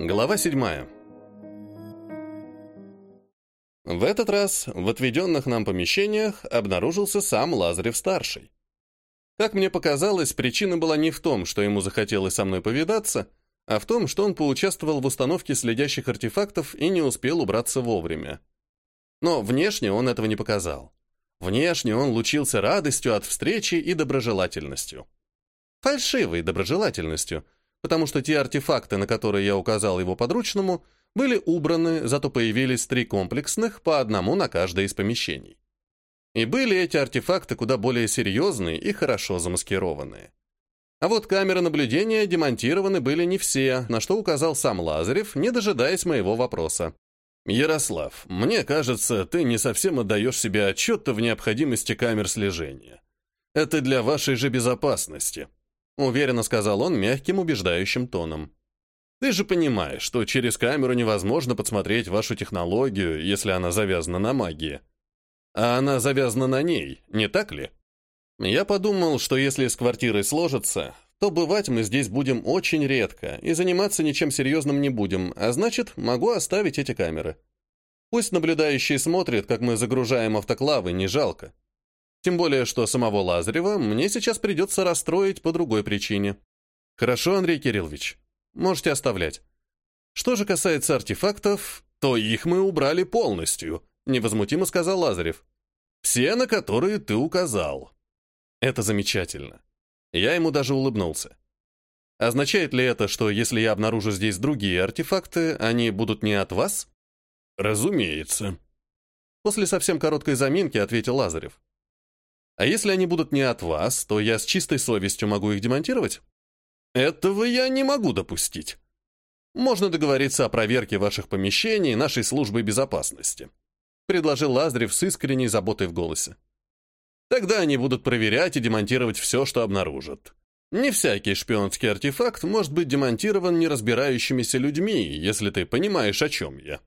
Глава 7. В этот раз в отведенных нам помещениях обнаружился сам Лазарев-старший. Как мне показалось, причина была не в том, что ему захотелось со мной повидаться, а в том, что он поучаствовал в установке следящих артефактов и не успел убраться вовремя. Но внешне он этого не показал. Внешне он лучился радостью от встречи и доброжелательностью. Фальшивой доброжелательностью – потому что те артефакты, на которые я указал его подручному, были убраны, зато появились три комплексных, по одному на каждое из помещений. И были эти артефакты куда более серьезные и хорошо замаскированные. А вот камеры наблюдения демонтированы были не все, на что указал сам Лазарев, не дожидаясь моего вопроса. «Ярослав, мне кажется, ты не совсем отдаешь себе отчет в необходимости камер слежения. Это для вашей же безопасности», Уверенно сказал он мягким, убеждающим тоном. Ты же понимаешь, что через камеру невозможно подсмотреть вашу технологию, если она завязана на магии. А она завязана на ней, не так ли? Я подумал, что если с квартирой сложится, то бывать мы здесь будем очень редко и заниматься ничем серьезным не будем, а значит, могу оставить эти камеры. Пусть наблюдающие смотрят, как мы загружаем автоклавы, не жалко. Тем более, что самого Лазарева мне сейчас придется расстроить по другой причине. Хорошо, Андрей Кириллович, можете оставлять. Что же касается артефактов, то их мы убрали полностью, невозмутимо сказал Лазарев. Все, на которые ты указал. Это замечательно. Я ему даже улыбнулся. Означает ли это, что если я обнаружу здесь другие артефакты, они будут не от вас? Разумеется. После совсем короткой заминки ответил Лазарев. А если они будут не от вас, то я с чистой совестью могу их демонтировать? Этого я не могу допустить. Можно договориться о проверке ваших помещений нашей службой безопасности, предложил Лазарев с искренней заботой в голосе. Тогда они будут проверять и демонтировать все, что обнаружат. Не всякий шпионский артефакт может быть демонтирован неразбирающимися людьми, если ты понимаешь, о чем я.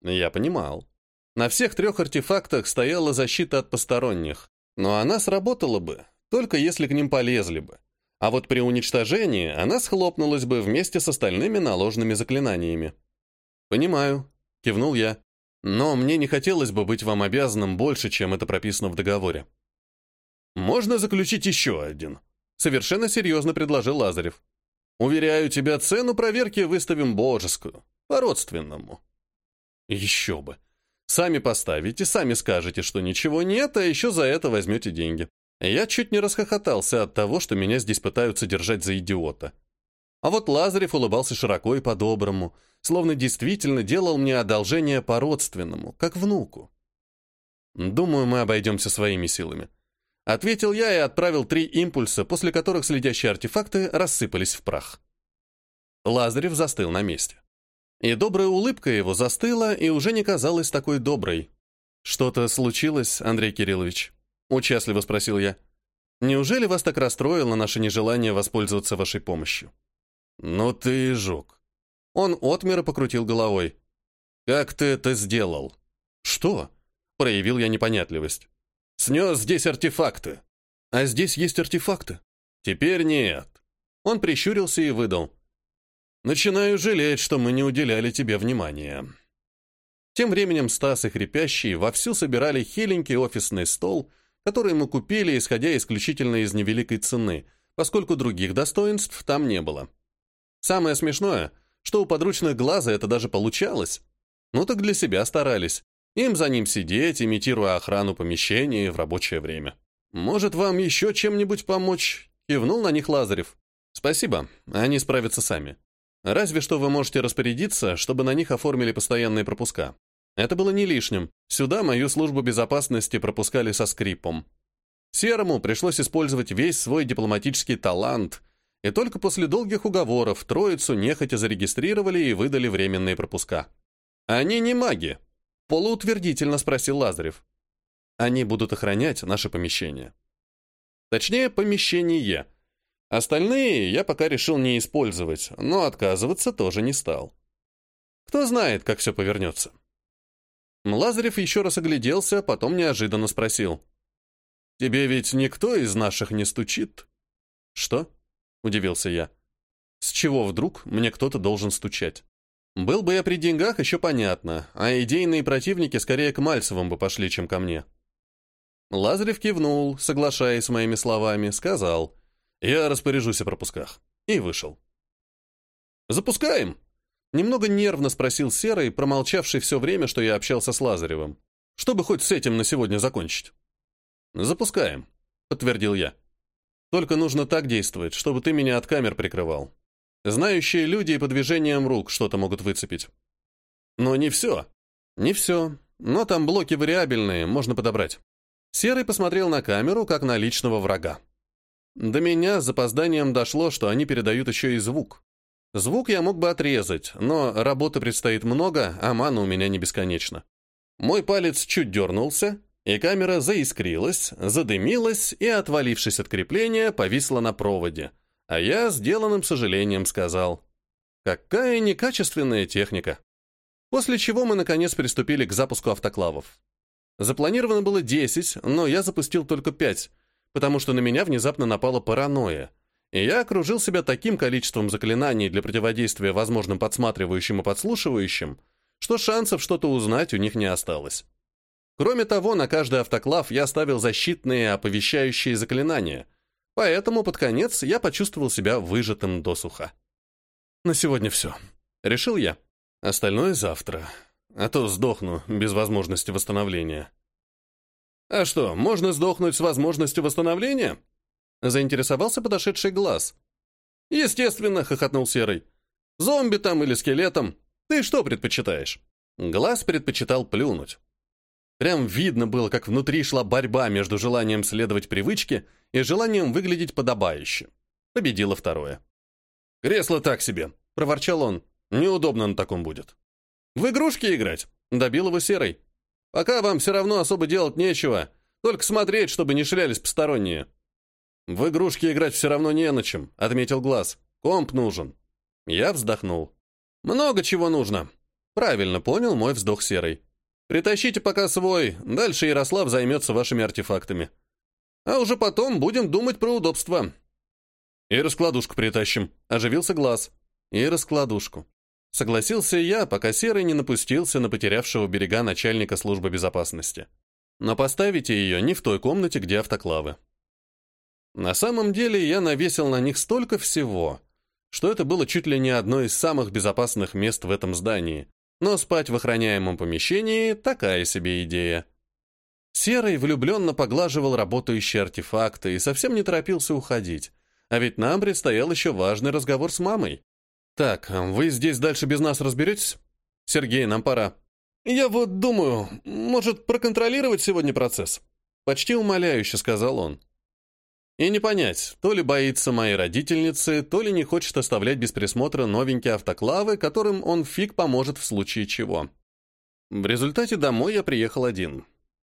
Я понимал. На всех трех артефактах стояла защита от посторонних, но она сработала бы, только если к ним полезли бы. А вот при уничтожении она схлопнулась бы вместе с остальными наложенными заклинаниями. «Понимаю», — кивнул я. «Но мне не хотелось бы быть вам обязанным больше, чем это прописано в договоре». «Можно заключить еще один», — совершенно серьезно предложил Лазарев. «Уверяю тебя, цену проверки выставим божескую, по-родственному». «Еще бы», Сами поставите, сами скажете, что ничего нет, а еще за это возьмете деньги. Я чуть не расхохотался от того, что меня здесь пытаются держать за идиота. А вот Лазарев улыбался широко и по-доброму, словно действительно делал мне одолжение по-родственному, как внуку. «Думаю, мы обойдемся своими силами», — ответил я и отправил три импульса, после которых следящие артефакты рассыпались в прах. Лазарев застыл на месте. И добрая улыбка его застыла и уже не казалась такой доброй. «Что-то случилось, Андрей Кириллович?» — участливо спросил я. «Неужели вас так расстроило наше нежелание воспользоваться вашей помощью?» «Ну ты жук». Он отмер и покрутил головой. «Как ты это сделал?» «Что?» — проявил я непонятливость. «Снес здесь артефакты». «А здесь есть артефакты?» «Теперь нет». Он прищурился и выдал. Начинаю жалеть, что мы не уделяли тебе внимания. Тем временем Стас и Хрипящий вовсю собирали хиленький офисный стол, который мы купили, исходя исключительно из невеликой цены, поскольку других достоинств там не было. Самое смешное, что у подручных глаза это даже получалось. Ну так для себя старались. Им за ним сидеть, имитируя охрану помещения в рабочее время. «Может, вам еще чем-нибудь помочь?» — кивнул на них Лазарев. «Спасибо, они справятся сами. Разве что вы можете распорядиться, чтобы на них оформили постоянные пропуска. Это было не лишним. Сюда мою службу безопасности пропускали со скрипом. Серому пришлось использовать весь свой дипломатический талант, и только после долгих уговоров троицу нехотя зарегистрировали и выдали временные пропуска. «Они не маги», — полуутвердительно спросил Лазарев. «Они будут охранять наше помещение». Точнее, помещение — Остальные я пока решил не использовать, но отказываться тоже не стал. Кто знает, как все повернется. Лазарев еще раз огляделся, потом неожиданно спросил. «Тебе ведь никто из наших не стучит?» «Что?» — удивился я. «С чего вдруг мне кто-то должен стучать?» Был бы я при деньгах, еще понятно, а идейные противники скорее к Мальцевым бы пошли, чем ко мне. Лазарев кивнул, соглашаясь с моими словами, сказал, «Я распоряжусь о пропусках», и вышел. «Запускаем!» Немного нервно спросил Серый, промолчавший все время, что я общался с Лазаревым. «Чтобы хоть с этим на сегодня закончить». «Запускаем», — подтвердил я. «Только нужно так действовать, чтобы ты меня от камер прикрывал. Знающие люди и по движениям рук что-то могут выцепить. Но не все. Не все. Но там блоки вариабельные, можно подобрать». Серый посмотрел на камеру, как на личного врага. До меня с запозданием дошло, что они передают еще и звук. Звук я мог бы отрезать, но работы предстоит много, а мана у меня не бесконечна. Мой палец чуть дернулся, и камера заискрилась, задымилась и, отвалившись от крепления, повисла на проводе. А я сделанным сожалением сказал, «Какая некачественная техника!» После чего мы, наконец, приступили к запуску автоклавов. Запланировано было 10, но я запустил только 5, потому что на меня внезапно напала паранойя — и я окружил себя таким количеством заклинаний для противодействия возможным подсматривающим и подслушивающим, что шансов что-то узнать у них не осталось. Кроме того, на каждый автоклав я ставил защитные оповещающие заклинания, поэтому под конец я почувствовал себя выжатым досуха. На сегодня все. Решил я. Остальное завтра. А то сдохну без возможности восстановления. А что, можно сдохнуть с возможностью восстановления? Заинтересовался подошедший глаз. «Естественно», — хохотнул Серый. «Зомби там или скелетом? Ты что предпочитаешь?» Глаз предпочитал плюнуть. Прям видно было, как внутри шла борьба между желанием следовать привычке и желанием выглядеть подобающе. Победило второе. «Кресло так себе», — проворчал он. «Неудобно на таком будет». «В игрушки играть?» — добил его Серый. «Пока вам все равно особо делать нечего, только смотреть, чтобы не шлялись посторонние». «В игрушки играть все равно не на чем», — отметил Глаз. «Комп нужен». Я вздохнул. «Много чего нужно». Правильно понял мой вздох серый. «Притащите пока свой, дальше Ярослав займется вашими артефактами. А уже потом будем думать про удобство». «И раскладушку притащим», — оживился Глаз. «И раскладушку». Согласился я, пока Серый не напустился на потерявшего берега начальника службы безопасности. Но поставите ее не в той комнате, где автоклавы. На самом деле я навесил на них столько всего, что это было чуть ли не одно из самых безопасных мест в этом здании. Но спать в охраняемом помещении – такая себе идея. Серый влюбленно поглаживал работающие артефакты и совсем не торопился уходить. А ведь нам предстоял еще важный разговор с мамой. «Так, вы здесь дальше без нас разберетесь? Сергей, нам пора». «Я вот думаю, может, проконтролировать сегодня процесс?» Почти умоляюще сказал он. И не понять, то ли боится моей родительницы, то ли не хочет оставлять без присмотра новенькие автоклавы, которым он фиг поможет в случае чего. В результате домой я приехал один.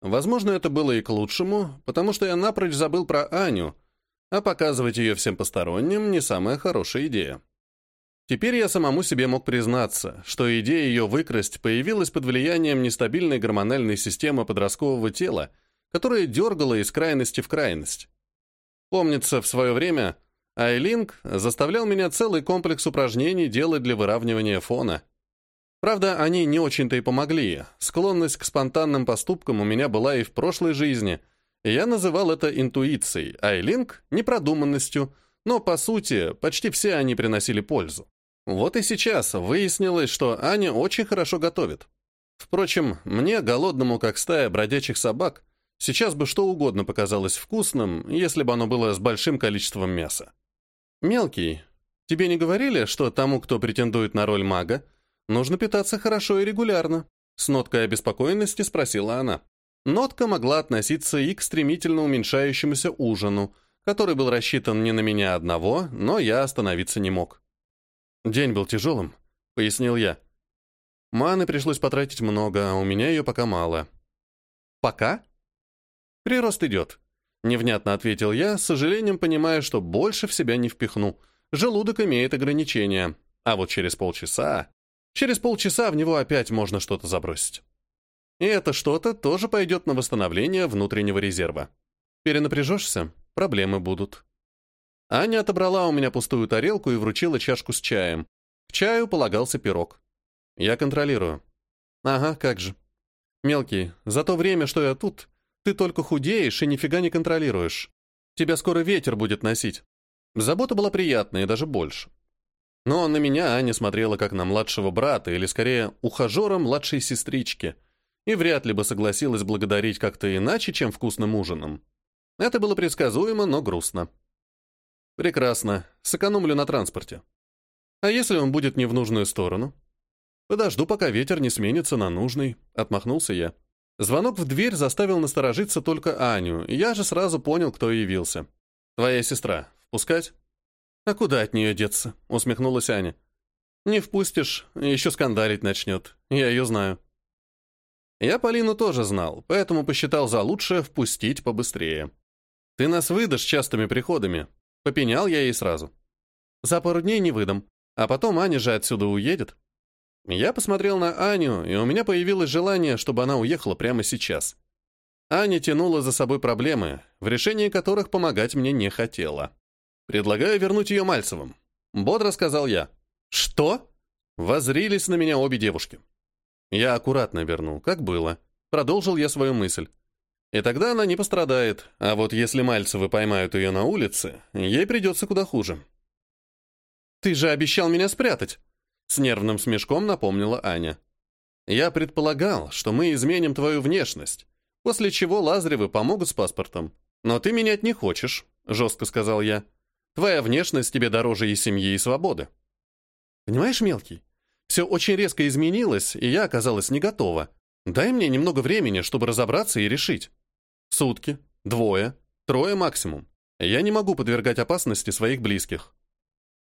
Возможно, это было и к лучшему, потому что я напрочь забыл про Аню, а показывать ее всем посторонним не самая хорошая идея. Теперь я самому себе мог признаться, что идея ее выкрасть появилась под влиянием нестабильной гормональной системы подросткового тела, которая дергала из крайности в крайность. Помнится, в свое время Айлинг заставлял меня целый комплекс упражнений делать для выравнивания фона. Правда, они не очень-то и помогли. Склонность к спонтанным поступкам у меня была и в прошлой жизни. И я называл это интуицией, Айлинг — непродуманностью, но, по сути, почти все они приносили пользу. Вот и сейчас выяснилось, что Аня очень хорошо готовит. Впрочем, мне, голодному как стая бродячих собак, Сейчас бы что угодно показалось вкусным, если бы оно было с большим количеством мяса. «Мелкий, тебе не говорили, что тому, кто претендует на роль мага, нужно питаться хорошо и регулярно?» С ноткой обеспокоенности спросила она. Нотка могла относиться и к стремительно уменьшающемуся ужину, который был рассчитан не на меня одного, но я остановиться не мог. «День был тяжелым», — пояснил я. «Маны пришлось потратить много, а у меня ее пока мало». «Пока?» «Прирост идет», — невнятно ответил я, с сожалением понимая, что больше в себя не впихну. Желудок имеет ограничения, а вот через полчаса... Через полчаса в него опять можно что-то забросить. И это что-то тоже пойдет на восстановление внутреннего резерва. Перенапряжешься — проблемы будут. Аня отобрала у меня пустую тарелку и вручила чашку с чаем. К чаю полагался пирог. Я контролирую. Ага, как же. Мелкий, за то время, что я тут, ты только худеешь и нифига не контролируешь. Тебя скоро ветер будет носить. Забота была приятная и даже больше. Но на меня Аня смотрела как на младшего брата, или скорее ухажера младшей сестрички, и вряд ли бы согласилась благодарить как-то иначе, чем вкусным ужином. Это было предсказуемо, но грустно. Прекрасно, сэкономлю на транспорте. А если он будет не в нужную сторону? Подожду, пока ветер не сменится на нужный, отмахнулся я. Звонок в дверь заставил насторожиться только Аню, я же сразу понял, кто явился. Твоя сестра. Впускать? А куда от нее деться? Усмехнулась Аня. Не впустишь, еще скандалить начнет. Я ее знаю. Я Полину тоже знал, поэтому посчитал за лучшее впустить побыстрее. Ты нас выдашь частыми приходами. Попенял я ей сразу. За пару дней не выдам, а потом Аня же отсюда уедет. Я посмотрел на Аню, и у меня появилось желание, чтобы она уехала прямо сейчас. Аня тянула за собой проблемы, в решении которых помогать мне не хотела. «Предлагаю вернуть ее Мальцевым», — бодро сказал я. «Что?» Возрились на меня обе девушки. Я аккуратно вернул, как было. Продолжил я свою мысль. И тогда она не пострадает, а вот если Мальцевы поймают ее на улице, ей придется куда хуже. «Ты же обещал меня спрятать!» С нервным смешком напомнила Аня. «Я предполагал, что мы изменим твою внешность, после чего Лазаревы помогут с паспортом. Но ты менять не хочешь», — жестко сказал я. «Твоя внешность тебе дороже и семьи, и свободы». «Понимаешь, мелкий, все очень резко изменилось, и я оказалась не готова. Дай мне немного времени, чтобы разобраться и решить. Сутки, двое, трое максимум. Я не могу подвергать опасности своих близких.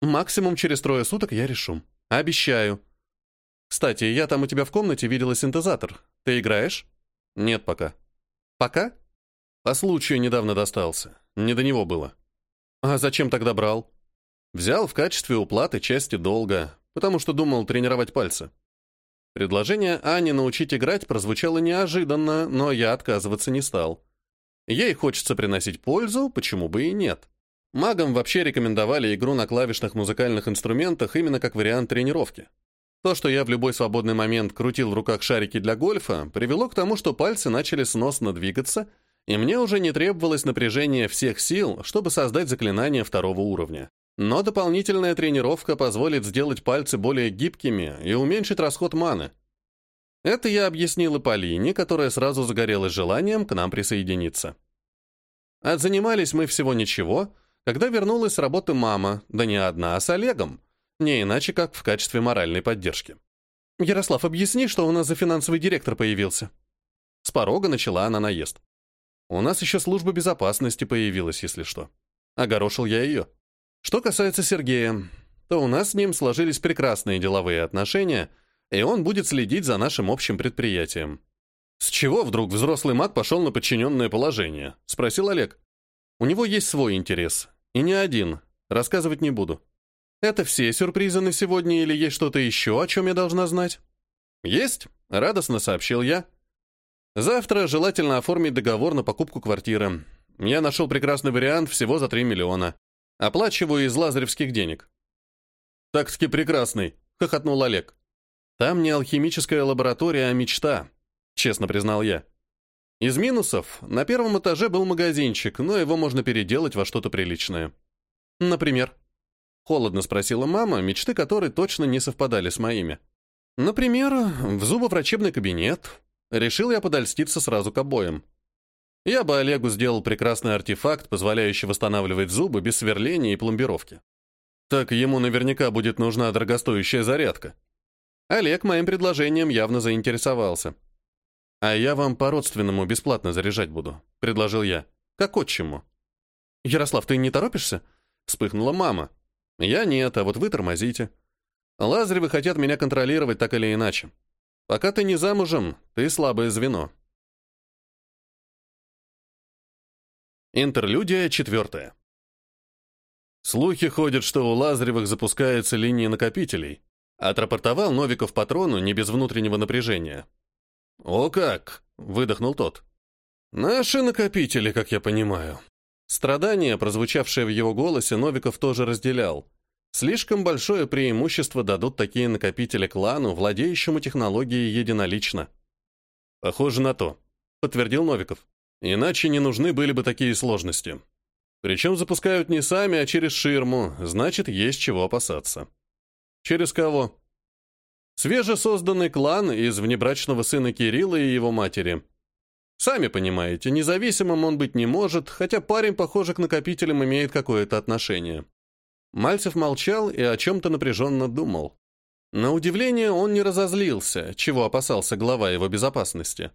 Максимум через трое суток я решу. Обещаю. Кстати, я там у тебя в комнате видела синтезатор. Ты играешь? Нет пока. Пока? По случаю недавно достался. Не до него было. А зачем тогда брал? Взял в качестве уплаты части долга, потому что думал тренировать пальцы. Предложение Ани научить играть прозвучало неожиданно, но я отказываться не стал. Ей хочется приносить пользу, почему бы и нет. Магам вообще рекомендовали игру на клавишных музыкальных инструментах именно как вариант тренировки. То, что я в любой свободный момент крутил в руках шарики для гольфа, привело к тому, что пальцы начали сносно двигаться, и мне уже не требовалось напряжение всех сил, чтобы создать заклинание второго уровня. Но дополнительная тренировка позволит сделать пальцы более гибкими и уменьшить расход маны. Это я объяснил и Полине, которая сразу загорелась желанием к нам присоединиться. Отзанимались мы всего ничего, когда вернулась с работы мама, да не одна, а с Олегом, не иначе как в качестве моральной поддержки. «Ярослав, объясни, что у нас за финансовый директор появился». С порога начала она наезд. «У нас еще служба безопасности появилась, если что». Огорошил я ее. Что касается Сергея, то у нас с ним сложились прекрасные деловые отношения, и он будет следить за нашим общим предприятием. «С чего вдруг взрослый маг пошел на подчиненное положение?» — спросил Олег. «У него есть свой интерес. И не один. Рассказывать не буду. Это все сюрпризы на сегодня или есть что-то еще, о чем я должна знать?» «Есть», — радостно сообщил я. «Завтра желательно оформить договор на покупку квартиры. Я нашел прекрасный вариант всего за 3 миллиона. Оплачиваю из лазаревских денег. «Так-таки прекрасный», — хохотнул Олег. «Там не алхимическая лаборатория, а мечта», — честно признал я. Из минусов на первом этаже был магазинчик, но его можно переделать во что-то приличное. Например? Холодно спросила мама, мечты которой точно не совпадали с моими. Например, в зубоврачебный кабинет. Решил я подольститься сразу к обоим. Я бы Олегу сделал прекрасный артефакт, позволяющий восстанавливать зубы без сверления и пломбировки. Так ему наверняка будет нужна дорогостоящая зарядка. Олег моим предложением явно заинтересовался. «А я вам по-родственному бесплатно заряжать буду», — предложил я. «Как отчиму». «Ярослав, ты не торопишься?» — вспыхнула мама. «Я нет, а вот вы тормозите. Лазаревы хотят меня контролировать так или иначе. Пока ты не замужем, ты слабое звено». Интерлюдия четвертая. Слухи ходят, что у Лазаревых запускается линия накопителей. Отрапортовал Новиков патрону не без внутреннего напряжения. «О как!» — выдохнул тот. «Наши накопители, как я понимаю». Страдание, прозвучавшее в его голосе, Новиков тоже разделял. Слишком большое преимущество дадут такие накопители клану, владеющему технологией единолично. Похоже на то, подтвердил Новиков. Иначе не нужны были бы такие сложности. Причем запускают не сами, а через ширму, значит, есть чего опасаться. Через кого? Свежесозданный клан из внебрачного сына Кирилла и его матери. Сами понимаете, независимым он быть не может, хотя парень, похоже, к накопителям имеет какое-то отношение. Мальцев молчал и о чем-то напряженно думал. На удивление он не разозлился, чего опасался глава его безопасности.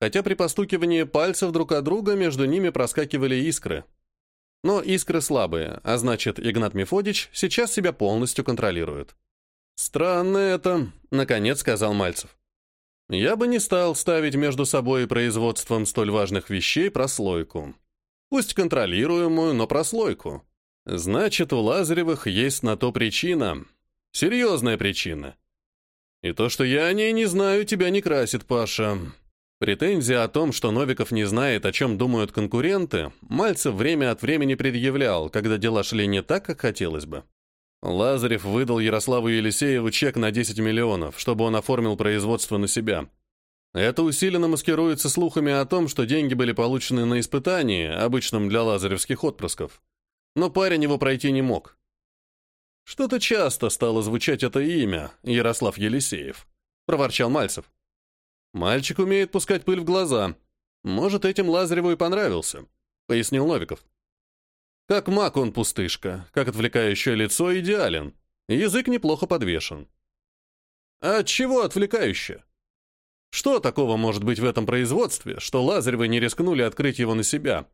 Хотя при постукивании пальцев друг от друга между ними проскакивали искры. Но искры слабые, а значит, Игнат Мефодич сейчас себя полностью контролирует. «Странно это», — наконец сказал Мальцев. «Я бы не стал ставить между собой и производством столь важных вещей прослойку. Пусть контролируемую, но прослойку. Значит, у Лазаревых есть на то причина. Серьезная причина. И то, что я о ней не знаю, тебя не красит, Паша. Претензия о том, что Новиков не знает, о чем думают конкуренты, Мальцев время от времени предъявлял, когда дела шли не так, как хотелось бы. Лазарев выдал Ярославу Елисееву чек на 10 миллионов, чтобы он оформил производство на себя. Это усиленно маскируется слухами о том, что деньги были получены на испытании, обычном для лазаревских отпрысков но парень его пройти не мог. Что-то часто стало звучать это имя, Ярослав Елисеев, проворчал Мальцев. Мальчик умеет пускать пыль в глаза. Может, этим Лазареву и понравился, пояснил Новиков. Как маг он пустышка, как отвлекающее лицо идеален. Язык неплохо подвешен. А от чего отвлекающее? Что такого может быть в этом производстве, что Лазаревы не рискнули открыть его на себя?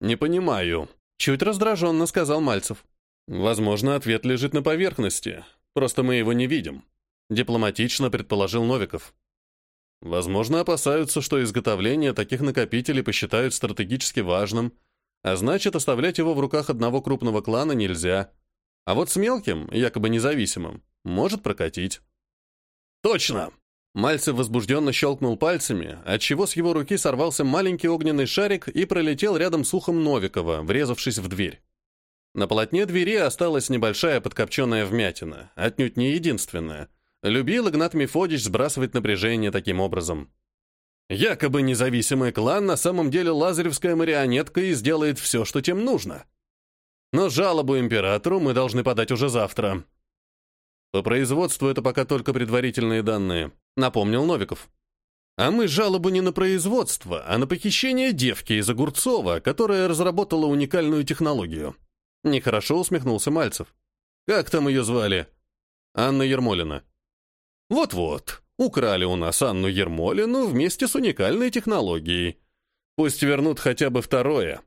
Не понимаю, Чуть раздраженно сказал Мальцев. Возможно, ответ лежит на поверхности, просто мы его не видим. Дипломатично предположил Новиков. Возможно, опасаются, что изготовление таких накопителей посчитают стратегически важным, а значит, оставлять его в руках одного крупного клана нельзя. А вот с мелким, якобы независимым, может прокатить. «Точно!» Мальцев возбужденно щелкнул пальцами, отчего с его руки сорвался маленький огненный шарик и пролетел рядом с ухом Новикова, врезавшись в дверь. На полотне двери осталась небольшая подкопченная вмятина, отнюдь не единственная. Любил Игнат Мефодич сбрасывать напряжение таким образом. Якобы независимый клан на самом деле лазаревская марионетка и сделает все, что тем нужно. Но жалобу императору мы должны подать уже завтра. По производству это пока только предварительные данные напомнил Новиков. А мы жалобу не на производство, а на похищение девки из Огурцова, которая разработала уникальную технологию. Нехорошо усмехнулся Мальцев. Как там ее звали? Анна Ермолина. Вот-вот, украли у нас Анну Ермолину вместе с уникальной технологией. Пусть вернут хотя бы второе.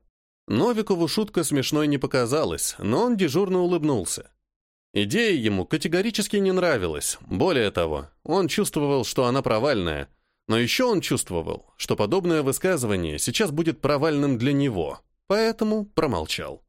Новикову шутка смешной не показалась, но он дежурно улыбнулся. Идея ему категорически не нравилась. Более того, он чувствовал, что она провальная. Но еще он чувствовал, что подобное высказывание сейчас будет провальным для него, поэтому промолчал.